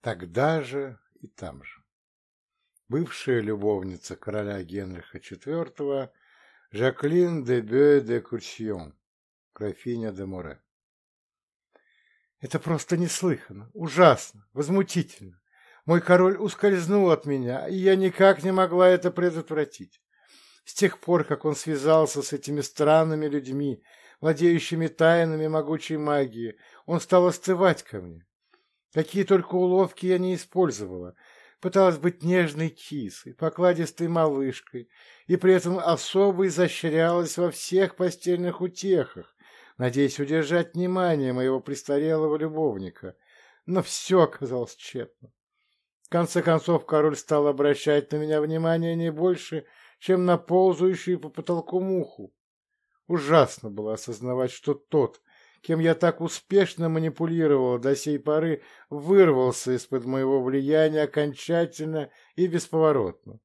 Тогда же и там же. Бывшая любовница короля Генриха IV Жаклин де Бе де Курсьон, графиня де Море. Это просто неслыханно, ужасно, возмутительно. Мой король ускользнул от меня, и я никак не могла это предотвратить. С тех пор, как он связался с этими странными людьми, владеющими тайнами могучей магии, он стал остывать ко мне. Какие только уловки я не использовала. Пыталась быть нежной кисой, покладистой малышкой, и при этом особо изощрялась во всех постельных утехах, надеясь удержать внимание моего престарелого любовника. Но все оказалось тщетно. В конце концов, король стал обращать на меня внимание не больше, чем на ползающую по потолку муху. Ужасно было осознавать, что тот, кем я так успешно манипулировал до сей поры, вырвался из-под моего влияния окончательно и бесповоротно.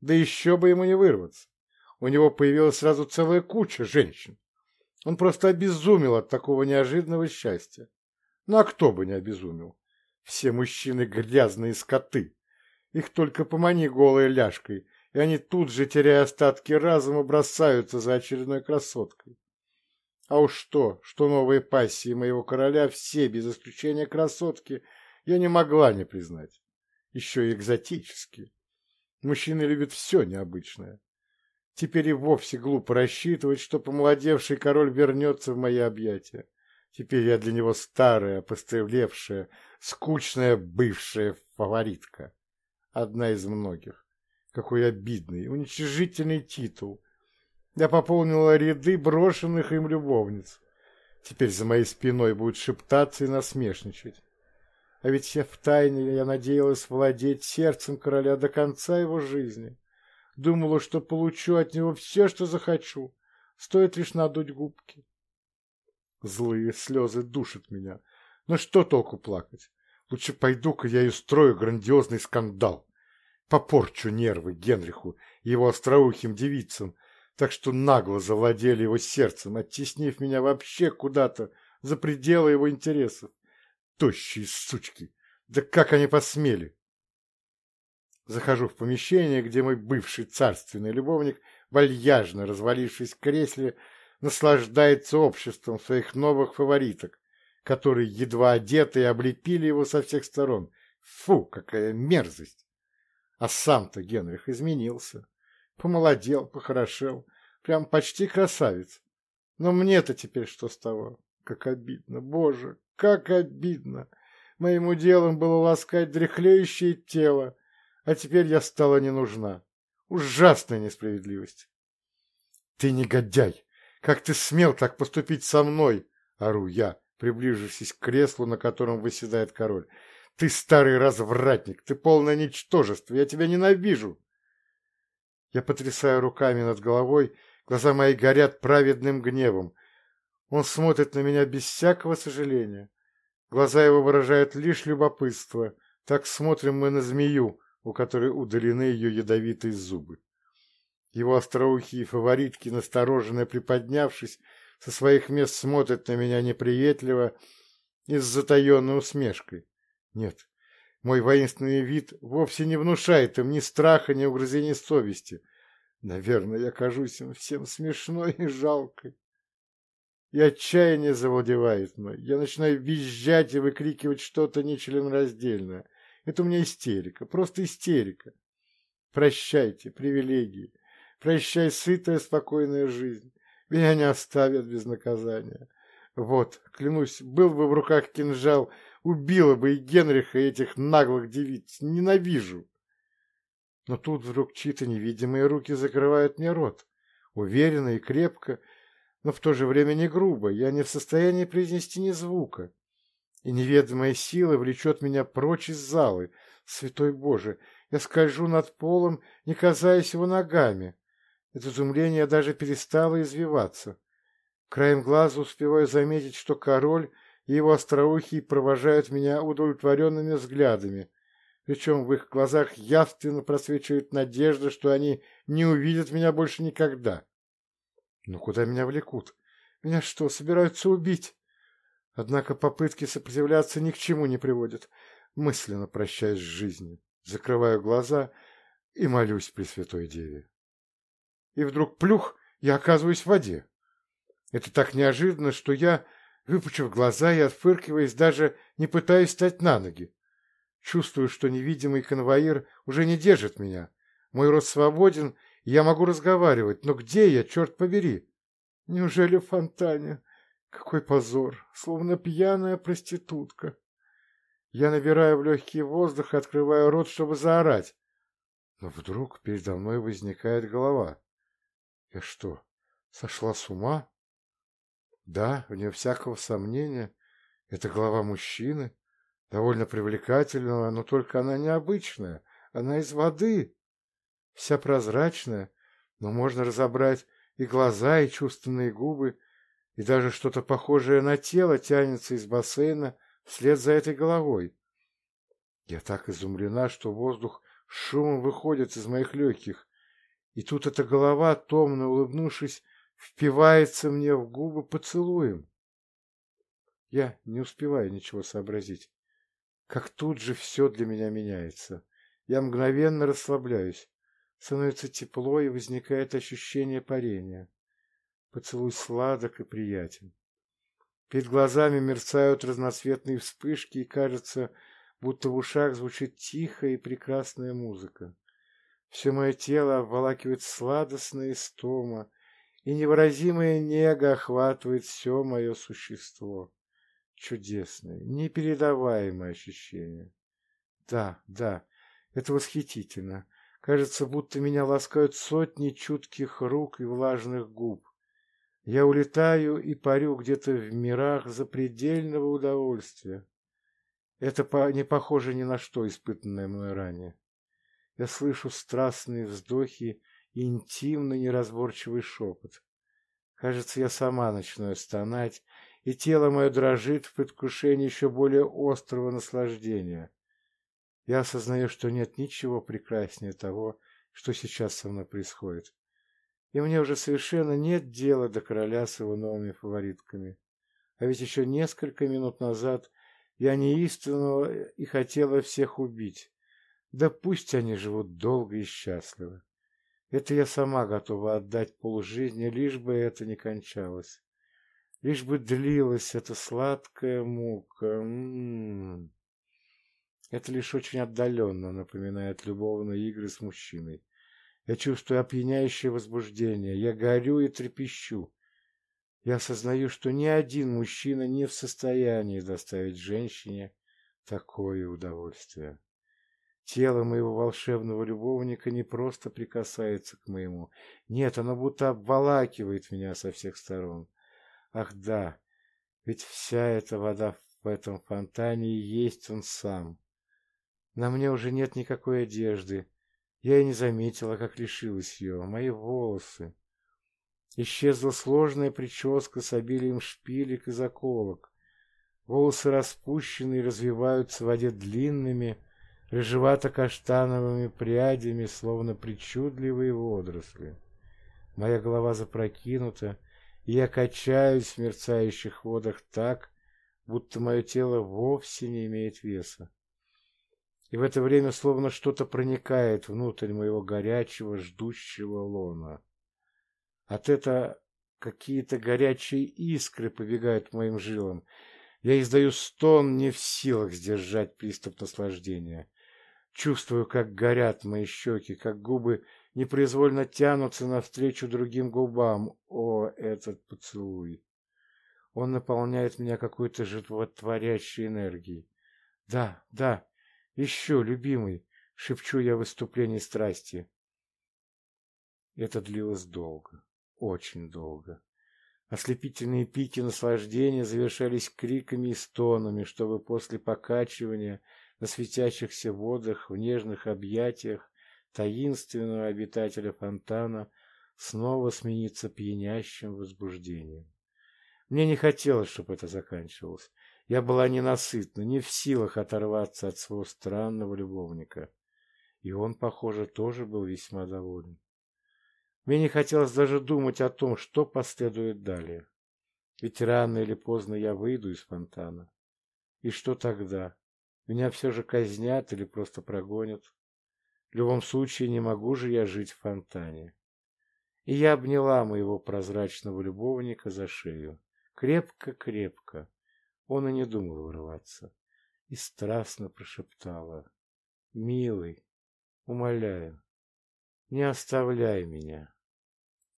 Да еще бы ему не вырваться. У него появилась сразу целая куча женщин. Он просто обезумел от такого неожиданного счастья. Ну а кто бы не обезумел? Все мужчины грязные скоты. Их только помани голой ляжкой, и они тут же, теряя остатки разума, бросаются за очередной красоткой. А уж что, что новые пассии моего короля все, без исключения красотки, я не могла не признать. Еще и экзотические. Мужчины любят все необычное. Теперь и вовсе глупо рассчитывать, что помолодевший король вернется в мои объятия. Теперь я для него старая, постывлевшая, скучная бывшая фаворитка. Одна из многих. Какой обидный, уничижительный титул. Я пополнила ряды брошенных им любовниц. Теперь за моей спиной будут шептаться и насмешничать. А ведь я втайне я надеялась владеть сердцем короля до конца его жизни. Думала, что получу от него все, что захочу. Стоит лишь надуть губки. Злые слезы душат меня. Но что толку плакать? Лучше пойду-ка я и устрою грандиозный скандал. Попорчу нервы Генриху и его остроухим девицам, так что нагло завладели его сердцем, оттеснив меня вообще куда-то за пределы его интересов. Тощие сучки! Да как они посмели! Захожу в помещение, где мой бывший царственный любовник, вальяжно развалившись в кресле, наслаждается обществом своих новых фавориток, которые, едва одетые, облепили его со всех сторон. Фу, какая мерзость! А сам-то Генрих изменился. Помолодел, похорошел, прям почти красавец. Но мне-то теперь что с того? Как обидно, боже, как обидно! Моим делом было ласкать дряхлеющее тело, а теперь я стала не нужна. Ужасная несправедливость. Ты негодяй! Как ты смел так поступить со мной? Ору я, приближившись к креслу, на котором выседает король. Ты старый развратник, ты полное ничтожество, я тебя ненавижу. Я потрясаю руками над головой, глаза мои горят праведным гневом. Он смотрит на меня без всякого сожаления. Глаза его выражают лишь любопытство. Так смотрим мы на змею, у которой удалены ее ядовитые зубы. Его остроухие фаворитки, настороженно приподнявшись, со своих мест смотрят на меня неприветливо и с затаенной усмешкой. Нет, мой воинственный вид вовсе не внушает им ни страха, ни угрызений совести. Наверное, я кажусь им всем смешной и жалкой. И отчаяние завладевает мной. Я начинаю визжать и выкрикивать что-то нечленораздельное. Это у меня истерика, просто истерика. Прощайте, привилегии. Прощай, сытая, спокойная жизнь. Меня не оставят без наказания. Вот, клянусь, был бы в руках кинжал, убила бы и Генриха, и этих наглых девиц. Ненавижу. Но тут вдруг чьи-то невидимые руки закрывают мне рот. Уверенно и крепко, но в то же время не грубо. Я не в состоянии произнести ни звука. И неведомая сила влечет меня прочь из залы. Святой Боже, я скольжу над полом, не касаясь его ногами. От изумления даже перестало извиваться. Краем глаза успеваю заметить, что король и его остроухий провожают меня удовлетворенными взглядами, причем в их глазах явственно просвечивает надежда, что они не увидят меня больше никогда. Но куда меня влекут? Меня что, собираются убить? Однако попытки сопротивляться ни к чему не приводят. мысленно прощаюсь с жизнью, закрываю глаза и молюсь Пресвятой Деве. И вдруг плюх, я оказываюсь в воде. Это так неожиданно, что я, выпучив глаза и отфыркиваясь, даже не пытаюсь встать на ноги. Чувствую, что невидимый конвоир уже не держит меня. Мой рот свободен, и я могу разговаривать. Но где я, черт побери? Неужели в фонтане? Какой позор! Словно пьяная проститутка. Я набираю в легкий воздух и открываю рот, чтобы заорать. Но вдруг передо мной возникает голова. Я что, сошла с ума? Да, вне всякого сомнения, это голова мужчины, довольно привлекательного, но только она необычная, она из воды, вся прозрачная, но можно разобрать и глаза, и чувственные губы, и даже что-то похожее на тело тянется из бассейна вслед за этой головой. Я так изумлена, что воздух шумом выходит из моих легких, и тут эта голова, томно улыбнувшись, впивается мне в губы поцелуем. Я не успеваю ничего сообразить. Как тут же все для меня меняется. Я мгновенно расслабляюсь. Становится тепло, и возникает ощущение парения. Поцелуй сладок и приятен. Перед глазами мерцают разноцветные вспышки, и кажется, будто в ушах звучит тихая и прекрасная музыка. Все мое тело обволакивает сладостная истома, и невыразимая нега охватывает все мое существо. Чудесное, непередаваемое ощущение. Да, да, это восхитительно. Кажется, будто меня ласкают сотни чутких рук и влажных губ. Я улетаю и парю где-то в мирах запредельного удовольствия. Это не похоже ни на что, испытанное мной ранее. Я слышу страстные вздохи интимный неразборчивый шепот. Кажется, я сама начинаю стонать, и тело мое дрожит в предвкушении еще более острого наслаждения. Я осознаю, что нет ничего прекраснее того, что сейчас со мной происходит. И мне уже совершенно нет дела до короля с его новыми фаворитками. А ведь еще несколько минут назад я неистовно и хотела всех убить. Да пусть они живут долго и счастливо. Это я сама готова отдать полжизни, лишь бы это не кончалось. Лишь бы длилась эта сладкая мука. М -м -м. Это лишь очень отдаленно напоминает любовные игры с мужчиной. Я чувствую опьяняющее возбуждение. Я горю и трепещу. Я осознаю, что ни один мужчина не в состоянии доставить женщине такое удовольствие. Тело моего волшебного любовника не просто прикасается к моему. Нет, оно будто обволакивает меня со всех сторон. Ах да, ведь вся эта вода в этом фонтане есть он сам. На мне уже нет никакой одежды. Я и не заметила, как лишилась ее. Мои волосы. Исчезла сложная прическа с обилием шпилек и заколок. Волосы распущены и развиваются в воде длинными, рыжевато-каштановыми прядями, словно причудливые водоросли. Моя голова запрокинута, и я качаюсь в мерцающих водах так, будто мое тело вовсе не имеет веса. И в это время словно что-то проникает внутрь моего горячего, ждущего лона. От этого какие-то горячие искры побегают по моим жилам. Я издаю стон, не в силах сдержать приступ наслаждения. Чувствую, как горят мои щеки, как губы непроизвольно тянутся навстречу другим губам. О, этот поцелуй! Он наполняет меня какой-то животворящей энергией. Да, да, еще, любимый, шепчу я в выступлении страсти. Это длилось долго, очень долго. Ослепительные пики наслаждения завершались криками и стонами, чтобы после покачивания на светящихся водах, в нежных объятиях таинственного обитателя фонтана снова смениться пьянящим возбуждением. Мне не хотелось, чтобы это заканчивалось. Я была ненасытна, не в силах оторваться от своего странного любовника. И он, похоже, тоже был весьма доволен. Мне не хотелось даже думать о том, что последует далее. Ведь рано или поздно я выйду из фонтана. И что тогда? Меня все же казнят или просто прогонят. В любом случае, не могу же я жить в фонтане. И я обняла моего прозрачного любовника за шею. Крепко-крепко. Он и не думал вырываться. И страстно прошептала. «Милый, умоляю, не оставляй меня».